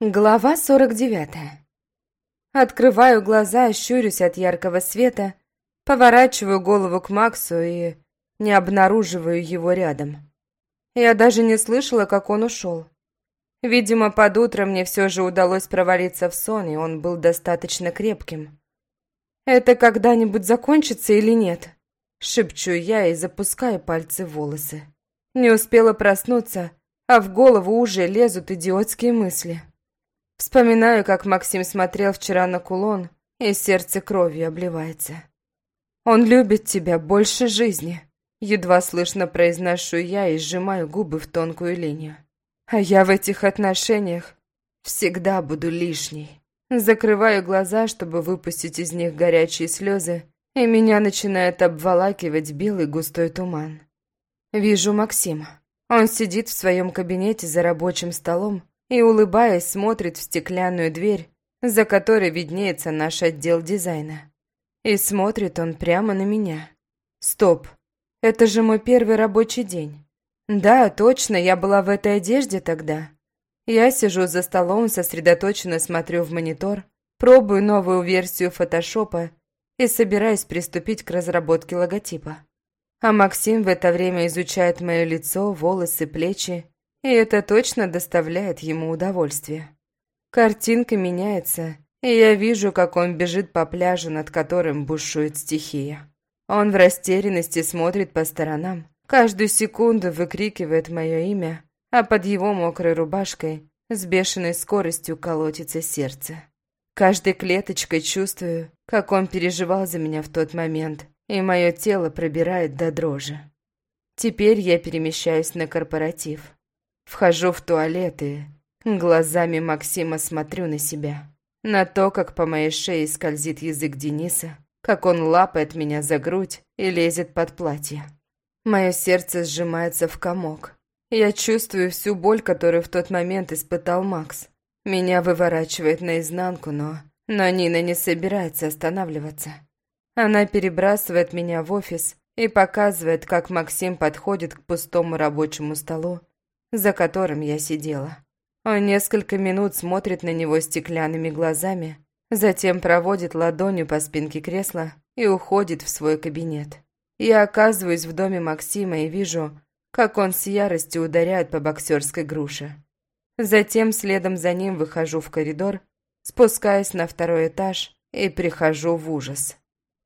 Глава 49. Открываю глаза, щурюсь от яркого света, поворачиваю голову к Максу и не обнаруживаю его рядом. Я даже не слышала, как он ушел. Видимо, под утро мне все же удалось провалиться в сон, и он был достаточно крепким. «Это когда-нибудь закончится или нет?» Шепчу я и запускаю пальцы в волосы. Не успела проснуться, а в голову уже лезут идиотские мысли. Вспоминаю, как Максим смотрел вчера на кулон, и сердце кровью обливается. «Он любит тебя больше жизни», — едва слышно произношу я и сжимаю губы в тонкую линию. «А я в этих отношениях всегда буду лишней». Закрываю глаза, чтобы выпустить из них горячие слезы, и меня начинает обволакивать белый густой туман. Вижу Максима. Он сидит в своем кабинете за рабочим столом и, улыбаясь, смотрит в стеклянную дверь, за которой виднеется наш отдел дизайна. И смотрит он прямо на меня. Стоп, это же мой первый рабочий день. Да, точно, я была в этой одежде тогда. Я сижу за столом, сосредоточенно смотрю в монитор, пробую новую версию фотошопа и собираюсь приступить к разработке логотипа. А Максим в это время изучает мое лицо, волосы, плечи и это точно доставляет ему удовольствие. Картинка меняется, и я вижу, как он бежит по пляжу, над которым бушует стихия. Он в растерянности смотрит по сторонам, каждую секунду выкрикивает мое имя, а под его мокрой рубашкой с бешеной скоростью колотится сердце. Каждой клеточкой чувствую, как он переживал за меня в тот момент, и мое тело пробирает до дрожи. Теперь я перемещаюсь на корпоратив. Вхожу в туалет и глазами Максима смотрю на себя. На то, как по моей шее скользит язык Дениса, как он лапает меня за грудь и лезет под платье. Мое сердце сжимается в комок. Я чувствую всю боль, которую в тот момент испытал Макс. Меня выворачивает наизнанку, но... Но Нина не собирается останавливаться. Она перебрасывает меня в офис и показывает, как Максим подходит к пустому рабочему столу за которым я сидела. Он несколько минут смотрит на него стеклянными глазами, затем проводит ладонью по спинке кресла и уходит в свой кабинет. Я оказываюсь в доме Максима и вижу, как он с яростью ударяет по боксерской груше. Затем следом за ним выхожу в коридор, спускаюсь на второй этаж и прихожу в ужас.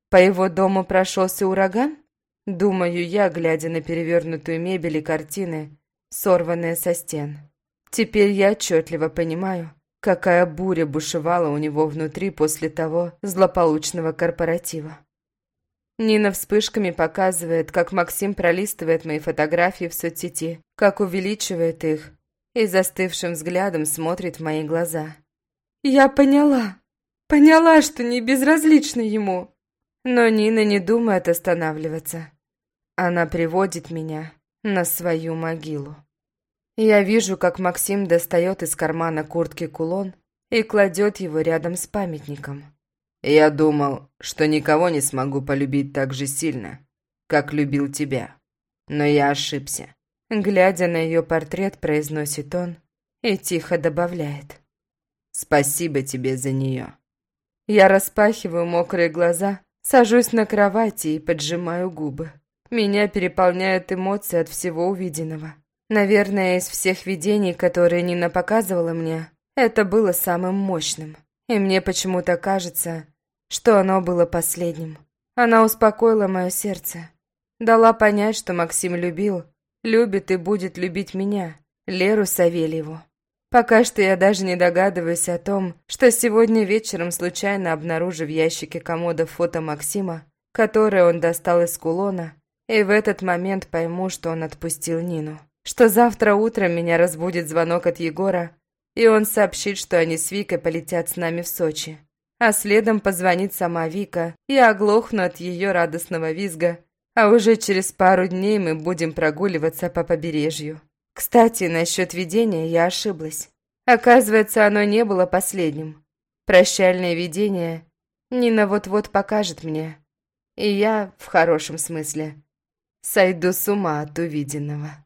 По его дому прошелся ураган? Думаю я, глядя на перевернутую мебель и картины, сорванная со стен. Теперь я отчетливо понимаю, какая буря бушевала у него внутри после того злополучного корпоратива. Нина вспышками показывает, как Максим пролистывает мои фотографии в соцсети, как увеличивает их и застывшим взглядом смотрит в мои глаза. «Я поняла, поняла, что не безразлично ему». Но Нина не думает останавливаться. Она приводит меня на свою могилу. Я вижу, как Максим достает из кармана куртки кулон и кладет его рядом с памятником. «Я думал, что никого не смогу полюбить так же сильно, как любил тебя. Но я ошибся». Глядя на ее портрет, произносит он и тихо добавляет. «Спасибо тебе за нее». Я распахиваю мокрые глаза, сажусь на кровати и поджимаю губы. Меня переполняют эмоции от всего увиденного. Наверное, из всех видений, которые Нина показывала мне, это было самым мощным. И мне почему-то кажется, что оно было последним. Она успокоила мое сердце. Дала понять, что Максим любил, любит и будет любить меня, Леру Савельеву. Пока что я даже не догадываюсь о том, что сегодня вечером случайно обнаружив в ящике комода фото Максима, которое он достал из кулона, и в этот момент пойму, что он отпустил Нину. Что завтра утром меня разбудит звонок от Егора, и он сообщит, что они с Викой полетят с нами в Сочи. А следом позвонит сама Вика, и оглохну от ее радостного визга, а уже через пару дней мы будем прогуливаться по побережью. Кстати, насчет видения я ошиблась. Оказывается, оно не было последним. Прощальное видение Нина вот-вот покажет мне. И я, в хорошем смысле, Сойду с ума от увиденного.